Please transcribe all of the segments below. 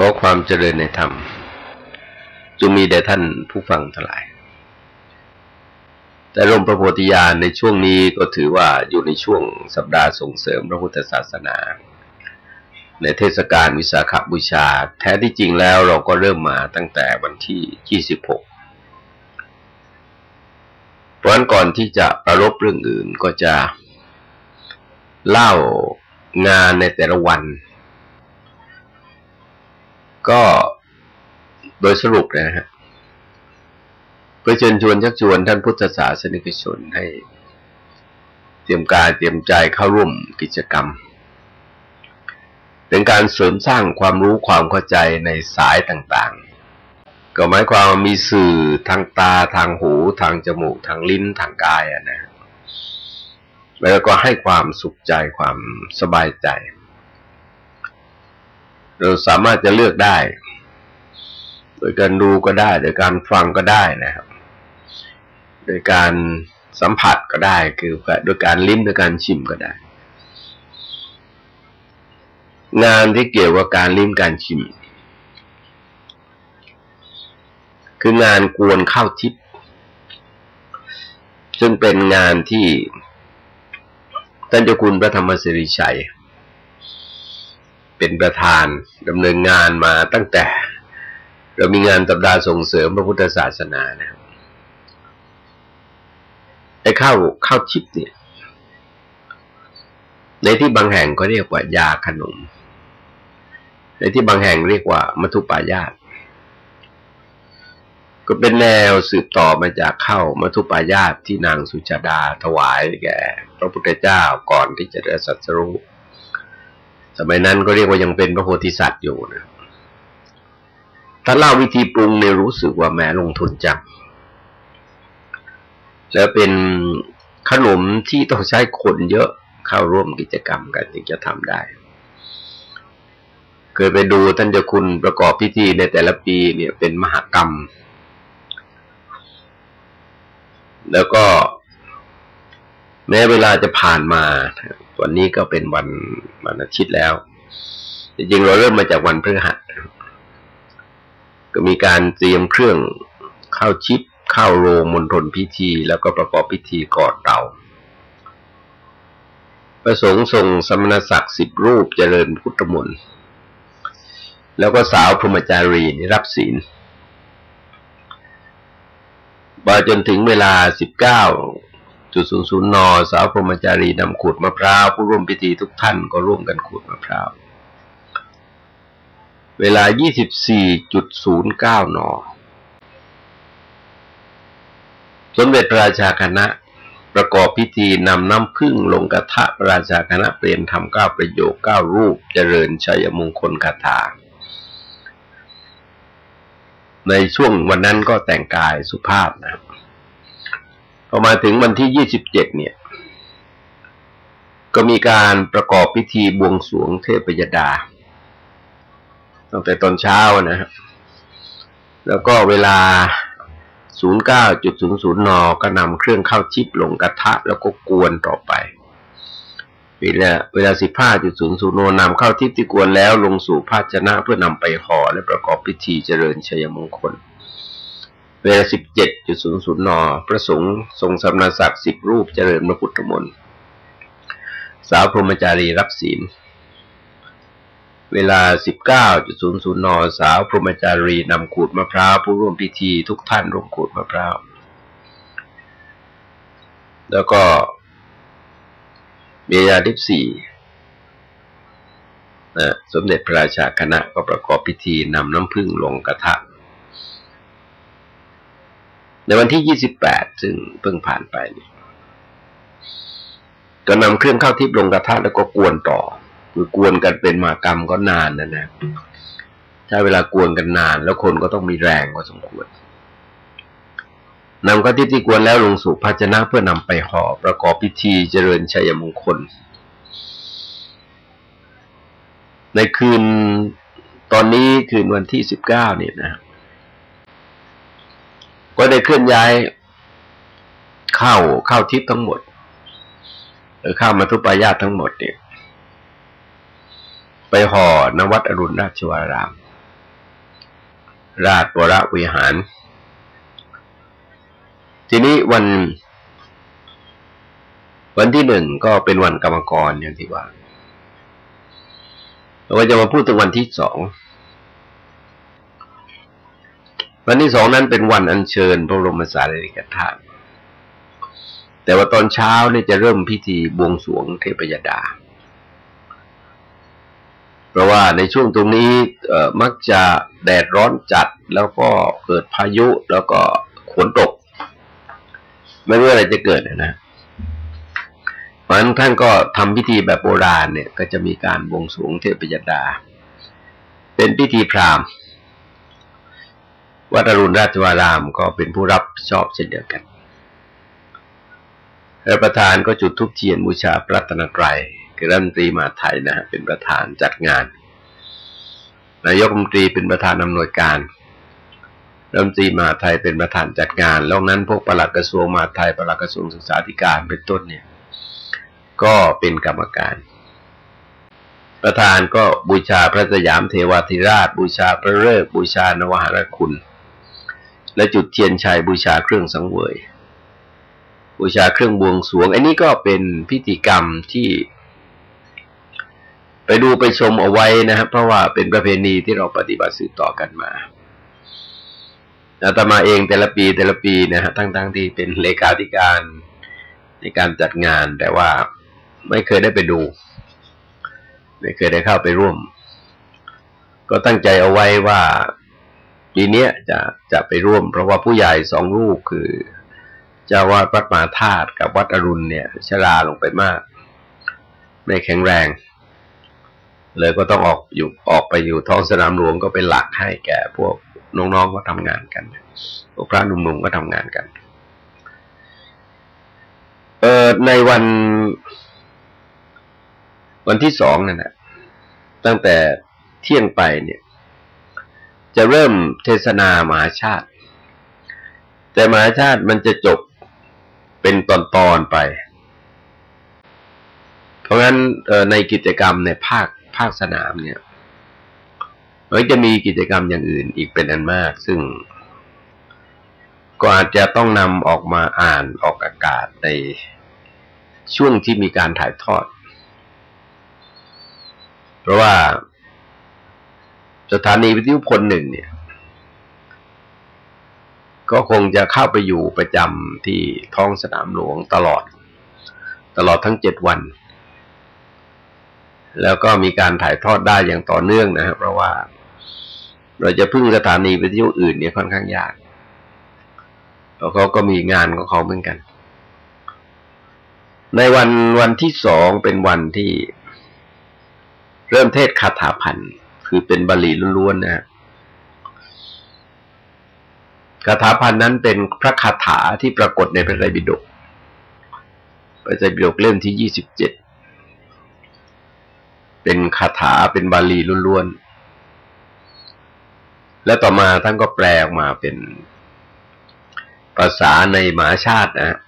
ขอความเจริญในธรรมจงมีแด่ท่านผู้ฟังทั้งหลาย แต่ลมพระโพธิญาณในช่วงนี้ก็ถือว่าอยู่ในช่วงสัปดาห์ส่งเสริมพระพุทธศาสนา ในเทศกาลวิสาขบูชา แท้ที่จริงแล้วเราก็เริ่มมาตั้งแต่วันที่ 26เพราะนั้นก่อนที่จะประรบเรื่องอื่นก็จะเล่างานในแต่ละวัน ก็โดยสรุปนะฮะเพื่อเชิญชวนชักชวนท่านพุทธศาสนิกชนให้ เตรียมกายเตรียมใจเข้าร่วมกิจกรรม เป็นการเสริมสร้างความรู้ความเข้าใจในสายต่างๆ ก็หมายความมีสื่อทางตาทางหูทางจมูกทางลิ้นทางกายอะนะแล้วก็ให้ความสุขใจความสบายใจ เราสามารถจะเลือกได้ โดยการดูก็ได้ โดยการฟังก็ได้นะครับ โดยการสัมผัสก็ได้ คือโดยการลิ้มโดยการชิมก็ได้ งานที่เกี่ยวกับการลิ้มการชิม คืองานกวนข้าวทิพย์ซึ่งเป็นงานที่ท่านเจ้าคุณพระธรรมสิริชัย เป็นประธานดำเนินงานมาตั้งแต่ เรามีงานสัปดาห์ส่งเสริมพระพุทธศาสนานะครับไอ้ข้าวข้าวชิปเนี่ย ในที่บางแห่งก็เรียกว่ายาขนม ในที่บางแห่งเรียกว่ามัทุปายาตก็เป็นแนวสืบต่อมาจากข้าวมัทุปายาตที่นางสุชาดาถวายแก่ พระพุทธเจ้าก่อนที่จะได้สัตรู้ สมัยนั้นก็เรียกว่ายังเป็นพระโพธิสัตว์อยู่นะถ้าเล่าวิธีปรุงเนี่ยรู้สึกว่าแม้ลงทุนจังแล้วเป็นขนมที่ต้องใช้คนเยอะเข้าร่วมกิจกรรมกันถึงจะทำได้ เคยไปดูท่านเจ้าคุณประกอบพิธีในแต่ละปีเนี่ยเป็นมหากรรม แล้วก็แม้เวลาจะผ่านมา วันนี้ก็เป็นวันวันอาทิตย์แล้ว จริงๆเราเริ่มมาจากวันพฤหัสก็มีการเตรียมเครื่องเข้าชิปเข้าโรงมณฑลพิธี แล้วก็ประกอบพิธีก่อนเราประสงค์ทรงสมณศักดิ์สิบรูปเจริญพุทธมนต์แล้วก็สาวพรหมจารีนรับศีลมาจนถึงเวลาสิบเก้า จุดศูนย์ศูนย์นอสาวพรหมจารีนำขูดมะพร้าวผู้ร่วมพิธีทุกท่านก็ร่วมกันขูดมะพร้าวเวลา 24.09 น สมเด็จพระราชาคณะประกอบพิธีนำน้ำพึ่งลงกระทะพระราชาคณะเปลี่ยนทำเก้าประโยคเก้ารูปเจริญชัยมงคลคาถา ในช่วงวันนั้นก็แต่งกายสุภาพนะครับ พอมาถึงวันที่ยี่สิบเจ็ดเนี่ย ก็มีการประกอบพิธีบวงสรวงเทพยดาตั้งแต่ตอนเช้านะครับแล้วก็เวลา 09.00 น ก็นำเครื่องเข้าชิปลงกระทะ แล้วก็กวนต่อไป เวลาเวลา 15.00 นนำเข้าทิพที่กวนแล้วลงสู่ภาชนะเพื่อนำไปห่อและประกอบพิธีเจริญชัยมงคล เวลาสิบเจ็ดจุดศูนย์ศูนย์นอพระสงฆ์ทรงสำนาศักดิ์สิบรูปเจริญพระพุทธมนต์สาวพรหมจารีรับศีล เวลาสิบเก้าจุดศูนย์ศูนย์นอสาวพรหมจารีนำขูดมะพร้าวผู้ร่วมพิธีทุกท่านร่วมขูดมะพร้าว แล้วก็เบียาทิพสี่สมเด็จพระราชาคณะก็ประกอบพิธีนำน้ำพึ่งลงกระทะ ในวันที่ยี่สิบแปดซึ่งเพิ่งผ่านไปนี่ก็นำเครื่องข้าวทิพย์ลงกระทะแล้วก็กวนต่อ คือกวนกันเป็นมากรรมก็นานนะนะใช้เวลากวนกันนาน แล้วคนก็ต้องมีแรงพอสมควรนำข้าวทิพย์ที่กวนแล้วลงสู่ภาชนะเพื่อนำไปห่อประกอบพิธีเจริญชัยมงคล ในคืนตอนนี้คืนวันที่สิบเก้าเนี่ยนะ ก็ได้เคลื่อนย้ายเข้าเข้าทิศทั้งหมดหรือเข้ามาทุปายาตทั้งหมดเนี่ยไปห่อนวัดอรุณราชวราราม ราชวรวิหาร ทีนี้วัน วันที่หนึ่งก็เป็นวันกรรมกรอย่างที่ว่าเราจะมาพูดถึงวันที่สอง วันที่สองนั้นเป็นวันอัญเชิญพระบรมสารีริกธาตุแต่ว่าตอนเช้าเนี่ยจะเริ่มพิธีบวงสรวงเทพยดา เพราะว่าในช่วงตรงนี้มักจะแดดร้อนจัดแล้วก็เกิดพายุแล้วก็ฝนตก ไม่รู้อะไรจะเกิดนะเพราะฉะนั้นท่านก็ทำพิธีแบบโบราณเนี่ย ก็จะมีการบวงสรวงเทพยดา เป็นพิธีพราหมณ์ วัดอรุณราชวารามก็เป็นผู้รับชอบเช่นเดียวกันและประธานก็จุดทุกเทียนบูชาพระตนตรัยคือรัฐมนตรีมาไทยนะฮะเป็นประธานจัดงาน นายกรัฐมนตรีเป็นประธานอำนวยการรัฐมนตรีมาไทยเป็นประธานจัดงานแล้วนั้นพวกปลัดกระทรวงมาไทยปลัดกระทรวงศึกษาธิการเป็นต้นเนี่ย ก็เป็นกรรมการ ประธานก็บูชาพระสยามเทวาธิราช บูชาพระฤกษ์บูชานวหารคุณ และจุดเทียนชัยบูชาเครื่องสังเวย บูชาเครื่องบวงสรวง อันนี้ก็เป็นพิธีกรรมที่ไปดูไปชมเอาไว้นะครับเพราะว่าเป็นประเพณีที่เราปฏิบัติสืบต่อกันมาอาตมาเองแต่ละปีแต่ละปีนะฮะทั้งๆทที่เป็นเลขาธิการในการจัดงาน แต่ว่าไม่เคยได้ไปดู ไม่เคยได้เข้าไปร่วม ก็ตั้งใจเอาไว้ว่า ปีนี้จะจะไปร่วม เพราะว่าผู้ใหญ่สองลูกคือเจ้าวาดวัดมาธาตุกับวัดอรุณเนี่ยชราลงไปมาก ไม่แข็งแรง เลยก็ต้องออกอยู่ออกไปอยู่ท้องสนามหลวงก็เป็นหลักให้แก่พวกน้องๆก็ทำงานกันพวกพระหนุ่มๆก็ทำงานกัน เออในวัน วันที่สองนั่นแหละตั้งแต่เที่ยงไปเนี่ย จะเริ่มเทศนามหาชาติ แต่มหาชาติมันจะจบเป็นตอนๆไป เพราะงั้นในกิจกรรมในภาคภาคสนามเนี่ยมันจะมีกิจกรรมอย่างอื่นอีกเป็นอันมาก ซึ่งก็อาจจะต้องนำออกมาอ่านออกอากาศในช่วงที่มีการถ่ายทอด เพราะว่า สถานีวิทยุพลหนึ่งเนี่ย ก็คงจะเข้าไปอยู่ประจำที่ท้องสนามหลวงตลอด ตลอดทั้งเจ็ดวัน แล้วก็มีการถ่ายทอดได้อย่างต่อเนื่องนะครับเพราะว่าเราจะพึ่งสถานีวิทยุอื่นเนี่ยค่อนข้างยากเพราะเขาก็มีงานของเขาเหมือนกัน ในวันวันที่สองเป็นวันที่เริ่มเทศคาถาพัน คือเป็นบาลีล้วนๆนะฮะคาถาพันนั้นเป็นพระคาถาที่ปรากฏในพระไตรปิฎกพระไตรปิฎกเล่มที่ยี่สิบเจ็ดเป็นคาถาเป็นบาลีล้วนๆ และต่อมาท่านก็แปลออกมาเป็นภาษาในมหาชาตินะ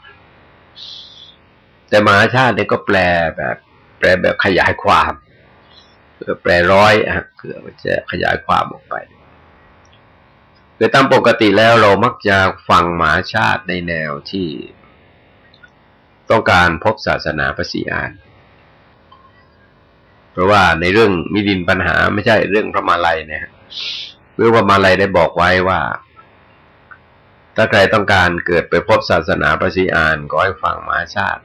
แต่มหาชาติเนี่ยก็แปลแบบ แปลแบบขยายความ เพื่อแปรร้อยอะเพื่อจะขยายความออกไปโดยตามปกติแล้วเรามักจะฟังหมาชาติในแนวที่ต้องการพบศาสนาพระสีอาน เพราะว่าในเรื่องมิดินปัญหาไม่ใช่เรื่องพระมาลัยนะเรื่องพระมาลัยได้บอกไว้ว่า ถ้าใครต้องการเกิดไปพบศาสนาพระสีอานก็ให้ฟังหมาชาติ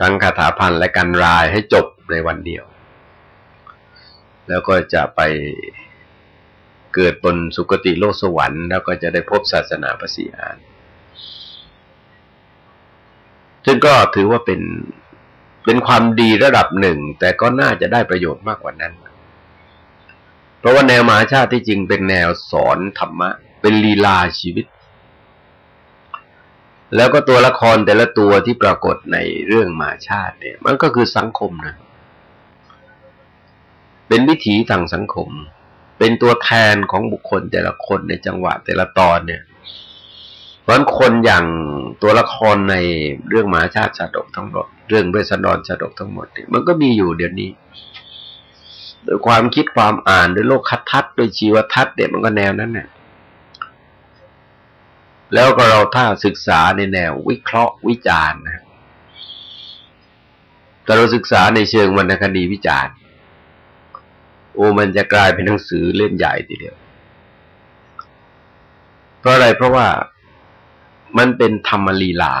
ทั้งคาถาพันและกันรายให้จบในวันเดียว แล้วก็จะไปเกิดบนสุคติโลกสวรรค์ แล้วก็จะได้พบศาสนาพระสีอานซึ่งก็ถือว่าเป็นเป็นความดีระดับหนึ่ง แต่ก็น่าจะได้ประโยชน์มากกว่านั้น เพราะว่าแนวมหาชาติที่จริงเป็นแนวสอนธรรมะ เป็นลีลาชีวิต แล้วก็ตัวละครแต่ละตัวที่ปรากฏในเรื่องมหาชาติเนี่ย มันก็คือสังคมนะ เป็นวิถีทางสังคม เป็นตัวแทนของบุคคลแต่ละคนในจังหวะแต่ละตอนเนี่ย เพราะคนอย่างตัวละครในเรื่องหมาชาติชาดกทั้งหมด เรื่องเวสสันดรชาดกทั้งหมดมันก็มีอยู่เดี๋ยวนี้โดยความคิดความอ่านโดยโลกคัดทัศน์โดยชีวทัศน์เนี่ยมันก็แนวนั้นเนี่ยแล้วก็เราถ้าศึกษาในแนววิเคราะห์วิจารณ์นะแต่เราศึกษาในเชิงวรรณคดีวิจารณ์ โอ้มันจะกลายเป็นหนังสือเล่มใหญ่ทีเดียว เพราะอะไรเพราะว่ามันเป็นธรรมลีลา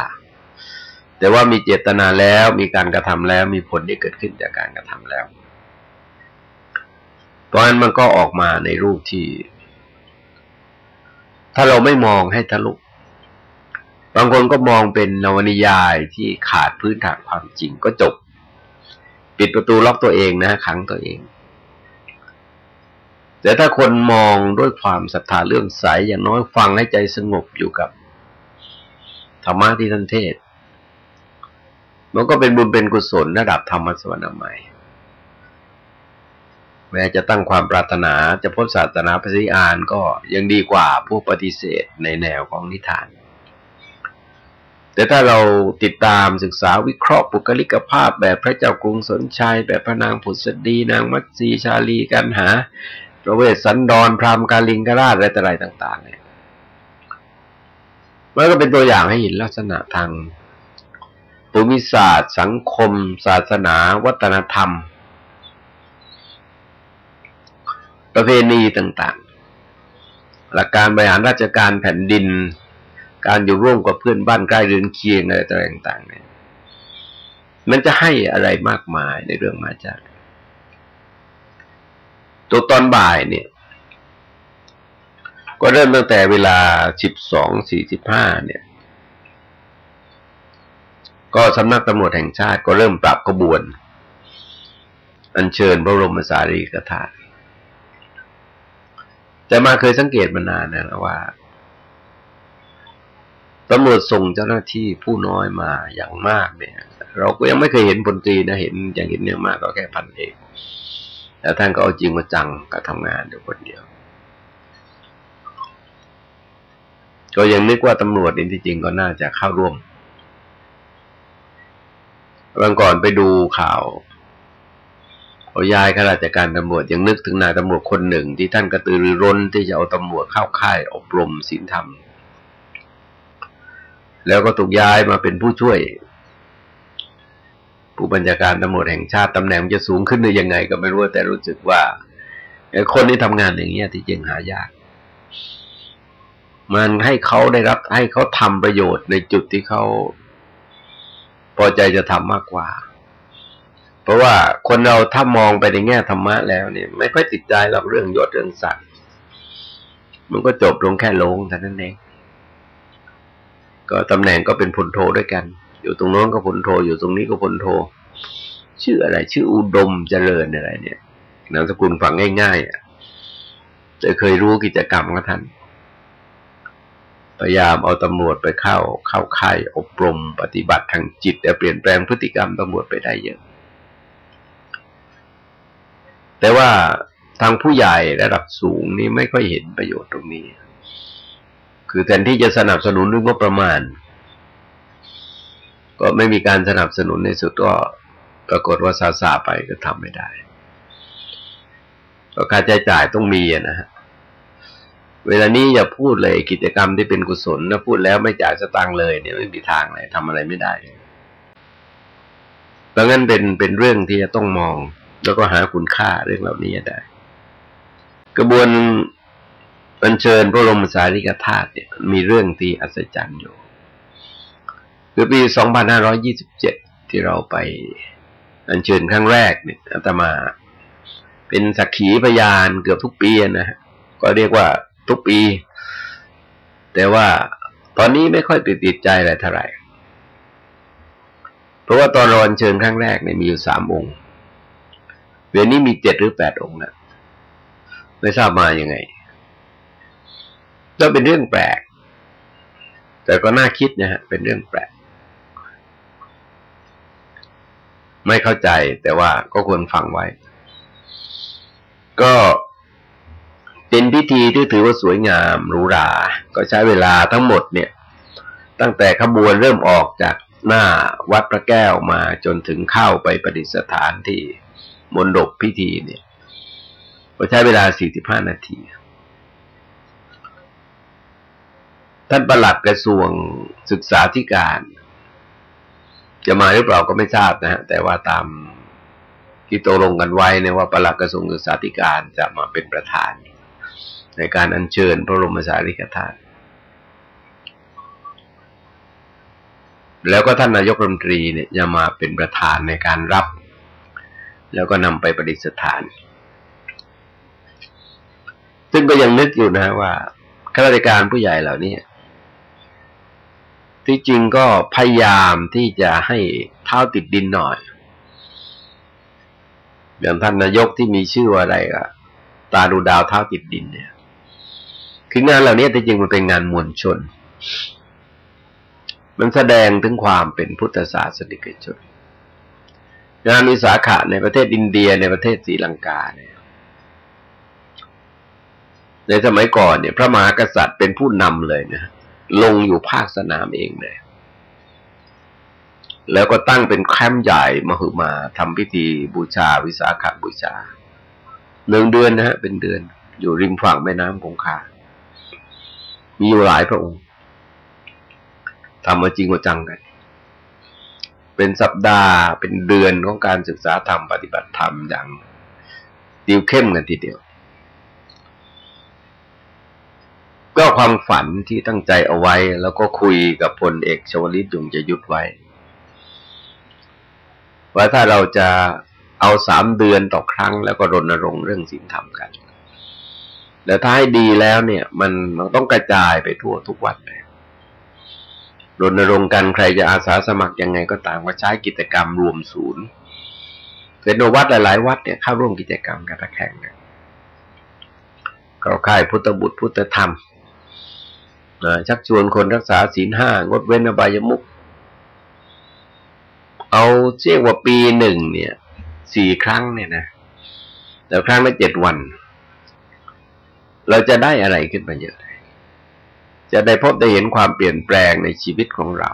แต่ว่ามีเจตนาแล้วมีการกระทำแล้ว มีผลที่เกิดขึ้นจากการกระทำแล้ว เพราะฉะนั้นมันก็ออกมาในรูปที่ ถ้าเราไม่มองให้ทะลุบางคนก็มองเป็นนวนิยายที่ขาดพื้นฐานความจริงก็จบ ปิดประตูล็อกตัวเองนะขังตัวเอง แต่ถ้าคนมองด้วยความศรัทธาเรื่องใสอย่างน้อยฟังให้ใจสงบอยู่กับธรรมะที่ท่านเทศ มันก็เป็นบุญเป็นกุศลระดับธรรมสวรรค์ใหม่แม้จะตั้งความปรารถนาจะพ้นศาสนาปฏิอานก็ยังดีกว่าผู้ปฏิเสธในแนวของนิทาน แต่ถ้าเราติดตามศึกษาวิเคราะห์ปุกลิกภาพแบบพระเจ้ากรุงสนชัย แบบพระนางผุดสดี นางมัตสีชาลีกันหา ระเวสสันดรพรามกาลิงกราชอะไรต่ออะไรต่าง ๆ เนี่ยมันก็เป็นตัวอย่างให้เห็นลักษณะทางภูมิศาสตร์ สังคม ศาสนา วัฒนธรรม ประเพณีต่าง ๆ หลักการบริหารราชการแผ่นดิน การอยู่ร่วมกับเพื่อนบ้านใกล้เรือนเคียงอะไรต่างๆ เนี่ย มันจะให้อะไรมากมายในเรื่องมาจาก ตัวตอนบ่ายเนี่ย ก็เริ่มตั้งแต่เวลาสิบสองสี่สิบห้าเนี่ย ก็สำนักตำรวจแห่งชาติก็เริ่มปรับกบวน อัญเชิญพระบรมสารีริกธาตุแต่มาเคยสังเกตมานานนะว่าตำรวจส่งเจ้าหน้าที่ผู้น้อยมาอย่างมากเนี่ย เราก็ยังไม่เคยเห็นพลตรีนะเห็นอย่างเห็นเนี่ยมากก็แค่พันเอก แต่ท่านก็เอาจริงมาจังกับทำงานเดียวคนเดียว ก็ยังนึกว่าตำรวจนี่ที่จริงก็น่าจะเข้าร่วมวันก่อนไปดูข่าวเขาย้ายข้าราชการตำรวจยังนึกถึงนายตำรวจคนหนึ่ง ที่ท่านกระตือรือร้นที่จะเอาตำรวจเข้าค่ายอบรมศีลธรรม แล้วก็ถูกย้ายมาเป็นผู้ช่วย ผู้บัญชาการตำรวจแห่งชาติตำแหน่งจะสูงขึ้นได้ยังไง ก็ไม่รู้แต่รู้สึกว่าคนที่ทำงานอย่างเงี้ยที่จริงหายาก มันให้เขาได้รับ ให้เขาทำประโยชน์ในจุดที่เขาพอใจจะทำมากกว่า เพราะว่าคนเราถ้ามองไปในแง่ธรรมะแล้วเนี่ยไม่ค่อยติดใจหรอกเรื่องยศเรื่องศักดิ์มันก็จบลงแค่ลงเท่านั้นเองก็ตำแหน่งก็เป็นพลโทด้วยกัน อยู่ตรงโน้นก็พลโท อยู่ตรงนี้ก็พลโท ชื่ออะไร ชื่ออุดมเจริญอะไร เนี่ยนามสกุลฟังง่ายๆอะจะเคยรู้กิจกรรมของท่านพยายามเอาตำรวจไปเข้าเข้าค่ายอบรมปฏิบัติทางจิตแต่เปลี่ยนแปลงพฤติกรรมตำรวจไปได้เยอะ แต่ว่าทางผู้ใหญ่ระดับสูงนี่ไม่ค่อยเห็นประโยชน์ตรงนี้ คือแทนที่จะสนับสนุนด้วยงบประมาณ ก็ไม่มีการสนับสนุนในสุดก็ปรากฏว่าซาซาไปก็ทำไม่ได้ ก็ค่าใช้จ่ายต้องมีนะฮะเวลานี้อย่าพูดเลยกิจกรรมที่เป็นกุศลถ้าพูดแล้วไม่จ่ายสตางค์เลยเนี่ยไม่มีทางเลยทำอะไรไม่ได้เพราะงั้นเป็นเป็นเรื่องที่จะต้องมอง แล้วก็หาคุณค่าเรื่องเหล่านี้ได้ กระบวนอัญเชิญพระบรมสารีริกธาตุเนี่ยมีเรื่องที่อัศจรรย์อยู่ คือปี 2527 ที่เราไปอัญเชิญครั้งแรกเนี่ยอาตมา เป็นสักขีพยานเกือบทุกปีนะฮะก็เรียกว่าทุกปี แต่ว่าตอนนี้ไม่ค่อยติดติดใจอะไรเท่าไหร่ เพราะว่าตอนรอนเชิญครั้งแรกเนี่ยมีอยู่สามองค์เดี๋ยวนี้มีเจ็ดหรือแปดองค์นะไม่ทราบมาอย่างไงก็เป็นเรื่องแปลก แต่ก็น่าคิดนะฮะ เป็นเรื่องแปลก ไม่เข้าใจแต่ว่าก็ควรฟังไว้ ก็เป็นพิธีที่ถือว่าสวยงามหรูหรา ก็ใช้เวลาทั้งหมดเนี่ย ตั้งแต่ขบวนเริ่มออกจากหน้าวัดพระแก้วมาจนถึงเข้าไปประดิษฐานที่มณฑปพิธีเนี่ย ก็ใช้เวลา 45 นาที ท่านประหลัดกระทรวงศึกษาธิการ จะมาหรือเปล่าก็ไม่ทราบนะฮะแต่ว่าตามที่ตกลงกันไว้เนี่ยว่าประหลัดกระทรวงศึกษาธิการจะมาเป็นประธาน ในการอัญเชิญพระบรมสารีริกธาตุแล้วก็ท่านนายกรัฐมนตรีเนี่ยจะมาเป็นประธานในการรับ แล้วก็นำไปประดิษฐาน ซึ่งก็ยังนึกอยู่นะว่าข้าราชการผู้ใหญ่เหล่านี้ ที่จริงก็พยายามที่จะให้เท้าติดดินหน่อย อย่างท่านนายกที่มีชื่ออะไรก็ตาดูดาวเท้าติดดินเนี่ย คืองานเหล่านี้ที่จริงมันเป็นงานมวลชน มันแสดงถึงความเป็นพุทธศาสนิกชนงานวิสาขะในประเทศอินเดียในประเทศศรีลังกาเนี่ยในสมัยก่อนเนี่ย พระมหากษัตริย์เป็นผู้นำเลยนะ ลงอยู่ภาคสนามเองเลยแล้วก็ตั้งเป็นแคมป์ใหญ่มหึมาทำพิธีบูชาวิสาขบูชาหนึ่งเดือนนะฮะเป็นเดือน อยู่ริมฝั่งแม่น้ำคงคา มีอยู่หลายพระองค์ทำมาจริงกว่าจังกัน เป็นสัปดาห์เป็นเดือนของการศึกษาธรรมปฏิบัติธรรมอย่างติวเข้มกันทีเดียว ก็ความฝันที่ตั้งใจเอาไว้ แล้วก็คุยกับพลเอกชวลิตยงจะยุดไว้ ว่าถ้าเราจะเอาสามเดือนต่อครั้ง แล้วก็รณรงค์เรื่องสิ่งธรรมกัน แล้วถ้าให้ดีแล้วเนี่ย มันมันต้องกระจายไปทั่วทุกวัดเลยรณรงค์กันใครจะอาสาสมัครยังไงก็ตามก็ใช้กิจกรรมรวมศูนย์เป็นวัดหลาย ๆ วัดเนี่ยเข้าร่วมกิจกรรมกันแข่งกันก็ค่ายพุทธบุตรพุทธธรรม ชักชวนคนรักษาศีลห้างดเว้นอบายมุกเอาเรียกว่าปีหนึ่งเนี่ยสี่ครั้งเนี่ยนะแล้วครั้งละเจ็ดวัน เราจะได้อะไรขึ้นมาเยอะ จะได้พบได้เห็นความเปลี่ยนแปลงในชีวิตของเรา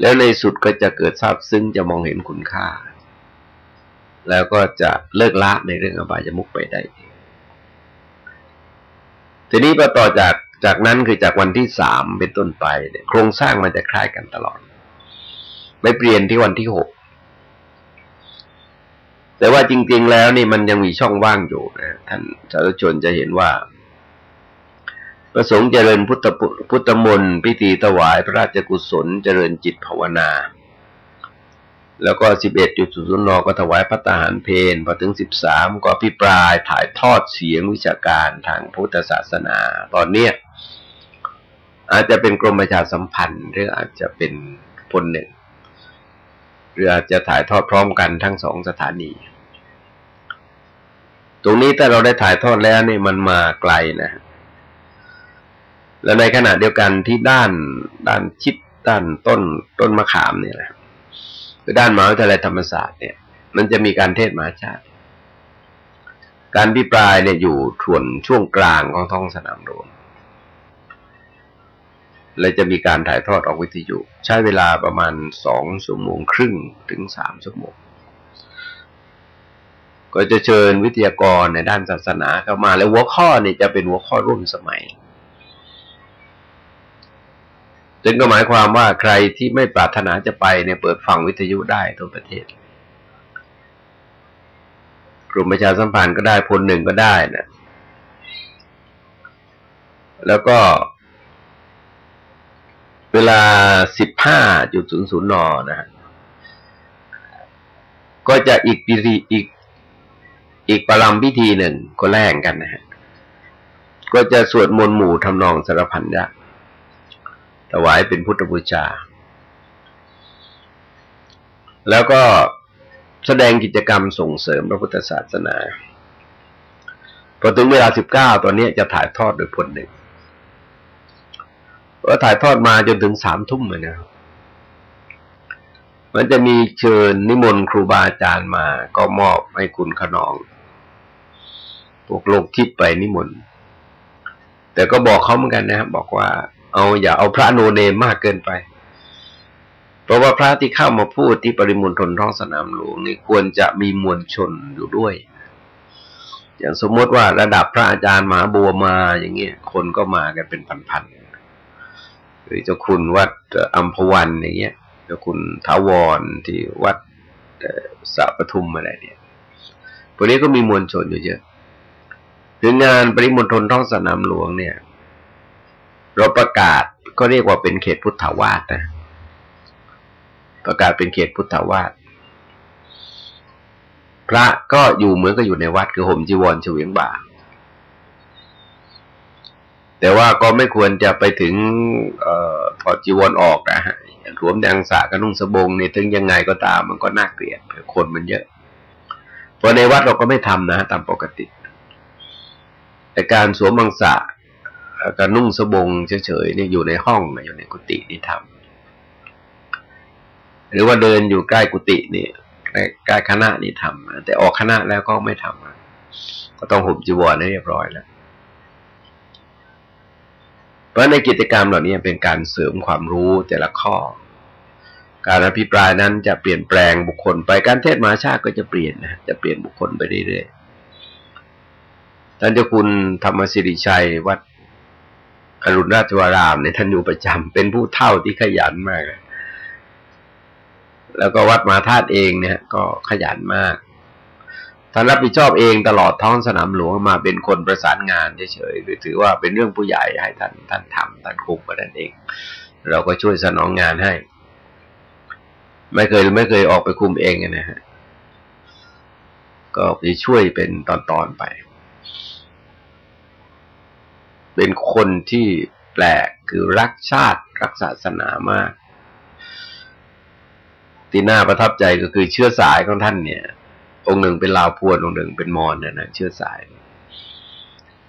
แล้วในสุดก็จะเกิดทราบซึ้งจะมองเห็นคุณค่า แล้วก็จะเลิกละในเรื่องอบายมุกไปได้ ทีนี้พอต่อจาก จากนั้นคือจากวันที่สามเป็นต้นไปโครงสร้างมันจะคล้ายกันตลอด ไม่เปลี่ยนที่วันที่หกแต่ว่าจริง ๆ แล้วนี่มันยังมีช่องว่างอยู่นะท่านสาธุชนจะเห็นว่า ประสงค์เจริญพุทธพุทธมนต์พิธีถวายพระราชกุศลเจริญจิตภาวนา แล้วก็สิบเอ็ดจุดศูนย์นก็ถวายพระตาหารเพนพอถึงสิบสามก็พิปรายถ่ายทอดเสียงวิชาการทางพุทธศาสนา ตอนเนี้ย อาจจะเป็นกรมประชาสัมพันธ์หรืออาจจะเป็นพลหนึ่ง หรืออาจจะถ่ายทอดพร้อมกันทั้งสองสถานี ตรงนี้ถ้าเราได้ถ่ายทอดแล้วนี่มันมาไกลนะ และในขณะเดียวกันที่ด้านด้านชิดด้านต้นต้นมะขามเนี่ยนะคือด้านมหาวิทยาลัยธรรมศาสตร์เนี่ย มันจะมีการเทศมหาชาติ การพิปรายเนี่ยอยู่ส่วนช่วงกลางของท้องสนามหลวง เลยจะมีการถ่ายทอดออกวิทยุ ใช้เวลาประมาณสองชั่วโมงครึ่งถึงสามชั่วโมง ก็จะเชิญวิทยากรในด้านศาสนาเข้ามา แล้วหัวข้อเนี่ยจะเป็นหัวข้อร่วมสมัยซึ่งก็หมายความว่าใครที่ไม่ปรารถนาจะไปเนี่ยเปิดฟังวิทยุได้ทั่วประเทศ กลุ่มประชาสัมพันธ์ก็ได้พลหนึ่งก็ได้นะแล้วก็ เวลาสิบห้าจุดศูนย์ศูนย์นอนะฮะก็จะอีกพิธีอีก อีกประลำพิธีหนึ่งก็แล่งกันนะฮะก็จะสวดมนต์หมู่ทำนองสารพันยะถวายเป็นพุทธบูชา แล้วก็แสดงกิจกรรมส่งเสริมพระพุทธศาสนาพอถึงเวลาสิบเก้าตอนนี้จะถ่ายทอดโดยพลหนึ่ง ก็ถ่ายทอดมาจนถึงสามทุ่มเลยนะครับมันจะมีเชิญนิมนต์ครูบาอาจารย์มา ก็มอบให้คุณขนองพวกโลกทิพย์ไปนิมนต์ แต่ก็บอกเขาเหมือนกันนะครับบอกว่า เอาอย่าเอาพระโนเนมมากเกินไป เพราะว่าพระที่เข้ามาพูดที่ปริมณฑลท้องสนามหลวงนี่ควรจะมีมวลชนอยู่ด้วย อย่างสมมติว่าระดับพระอาจารย์มหาบัวมาอย่างเงี้ยคนก็มากันเป็นพันๆ รือเจ้าคุณวัดอัมพวันอย่างเงี้ย เจ้าคุณถาวรที่วัดสัปทุมอะไรเนี่ยพวกนี้ก็มีมวลชนอยู่เยอะถึงงานปริมณฑลท้องสนามหลวงเนี่ย เราประกาศก็เรียกว่าเป็นเขตพุทธวาสนะ ประกาศเป็นเขตพุทธวาสพระก็อยู่เหมือนกับอยู่ในวัดคือห่มจีวรเฉวียงบ่า แต่ว่าก็ไม่ควรจะไปถึงอถอดจีวรออกนะฮะอย่างรวมแดงสากระนุ่งสบงเนี่ยถึงยังไงก็ตามมันก็น่าเกลียดคนมันเยอะพอในวัดเราก็ไม่ทำนะ ตามปกติ แต่การสวมบังสะการนุ่งสบงเฉยๆนี่อยู่ในห้องอยู่ในกุฏินี่ทำหรือว่าเดินอยู่ใกล้กุฏินี่ใกล้คณะนี่ทำแต่ออกคณะแล้วก็ไม่ทำก็ต้องห่มจีวรให้เรียบร้อยแล้ว เพราะในกิจกรรมเหล่านี้เป็นการเสริมความรู้แต่ละข้อ การอภิปรายนั้นจะเปลี่ยนแปลงบุคคลไปการเทศมาชาติก็จะเปลี่ยนนะจะเปลี่ยนบุคคลไปเรื่อยๆท่านเจ้าคุณธรรมสิริชัยวัดอรุณราชวรามในท่านอยู่ประจำเป็นผู้เท่าที่ขยันมาก แล้วก็วัดมาธาตุเองเนี่ยก็ขยันมาก ท่านรับผิดชอบเองตลอดท้องสนามหลวงมาเป็นคนประสานงานเฉยๆหรือถือว่าเป็นเรื่องผู้ใหญ่ให้ท่านท่านทำท่านคุมก็นั่นเอง เราก็ช่วยสนองงานให้ ไม่เคยไม่เคยออกไปคุมเองนะฮะก็ไปช่วยเป็นตอนๆไป เป็นคนที่แปลกคือรักชาติรักศาสนามาก ที่น่าประทับใจก็คือเชื้อสายของท่านเนี่ย องค์หนึ่งเป็นลาวพวนองค์หนึ่งเป็นมอญนะนะเชื้อสาย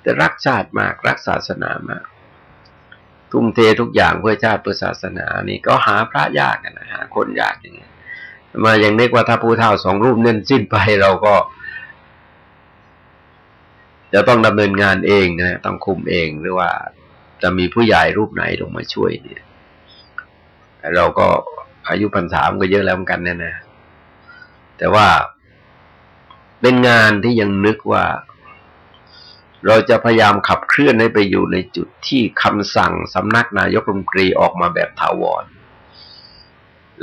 แต่รักชาติมากรักศาสนามาก ทุ่มเททุกอย่างเพื่อชาติเพื่อศาสนานี่ก็หาพระยากนะหาคนยากอย่างเงี้ยมาอย่างนึกว่าถ้าผู้เท่าสองรูปเน้นสิ้นไปเราก็จะต้องดำเนินงานเองนะต้องคุมเองหรือว่าจะมีผู้ใหญ่รูปไหนลงมาช่วยเนี่ย เราก็อายุพันสามก็เยอะแล้วเหมือนกันเนี่ยนะ แต่ว่า เป็นงานที่ยังนึกว่า เราจะพยายามขับเคลื่อนให้ไปอยู่ในจุดที่คำสั่งสำนักนายกรัฐมนตรีออกมาแบบถาวร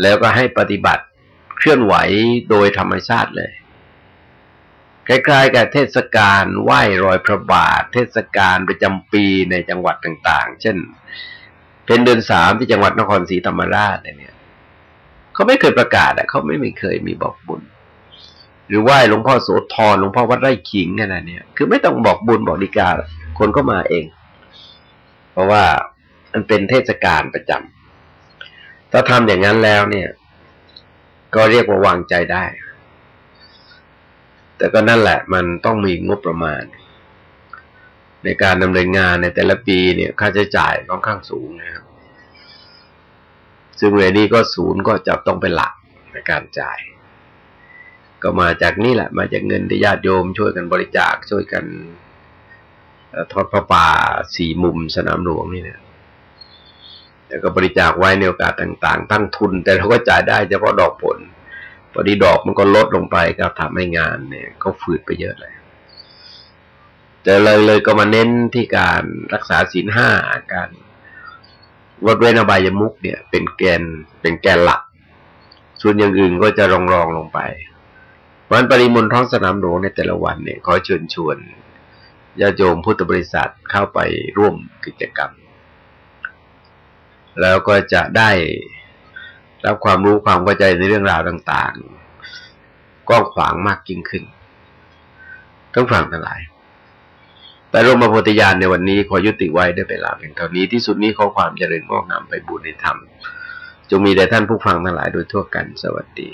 แล้วก็ให้ปฏิบัติเคลื่อนไหวโดยธรรมชาติเลยคล้ายๆกับเทศกาลไหว้รอยพระบาท เทศกาลประจำปีในจังหวัดต่าง ๆ เช่น เป็นเดือนสามที่จังหวัดนครศรีธรรมราชเนี่ยเขาไม่เคยประกาศอะเขาไม่มีเคยมีบอกบุญ หรือไหว้หลวงพ่อโสธรหลวงพ่อวัดไร่ขิงขนาดนี้คือไม่ต้องบอกบุญบอกดีกา คนก็มาเอง เพราะว่ามันเป็นเทศกาลประจำถ้าทำอย่างนั้นแล้วเนี่ย ก็เรียกว่าวางใจได้ แต่ก็นั่นแหละ มันต้องมีงบประมาณ ในการดำเนินงานในแต่ละปีเนี่ยค่าใช้จ่ายค่อนข้างสูงนะครับซึ่งเวนี้ก็ศูนย์ก็จะต้องเป็นหลักในการจ่าย ก็มาจากนี่แหละ มาจากเงินที่ญาติโยม ช่วยกันบริจาคช่วยกันทอดพระป่าสี่มุมสนามหลวงนี่เนี่ยแล้วก็บริจาคไว้ในโอกาสต่าง ๆ ตั้งทุน แต่เราก็จ่ายได้เฉพาะดอกผลพอดีดอกมันก็ลดลงไปก็ทำให้งานเนี่ย ก็ฝืดไปเยอะเลยแต่เลยเลยก็มาเน้นที่การรักษาศีลห้าการงดเว้นอบายมุกเนี่ย เป็นแกนเป็นแกนหลัก ส่วนอย่างอื่นก็จะรองรองลงไป วันปริมณท้องสนามหลวงในแต่ละวันเนี่ยขอเชิญชวนญาโยมพุทธบริษัทเข้าไปร่วมกิจกรรม แล้วก็จะได้รับความรู้ความเข้าใจในเรื่องราวต่างๆกว้างขวางมากยิ่งขึ้นต้องฟังทั้งหลาย แต่ร่มโพธิญาณในวันนี้ขอยุติไว้ได้เวลาเพียงเท่านี้ที่สุดนี้ขอความเจริญงอกงามไปบุญในธรรมจงมีแด่ท่านผู้ฟังทั้งหลายโดยทั่วกันสวัสดี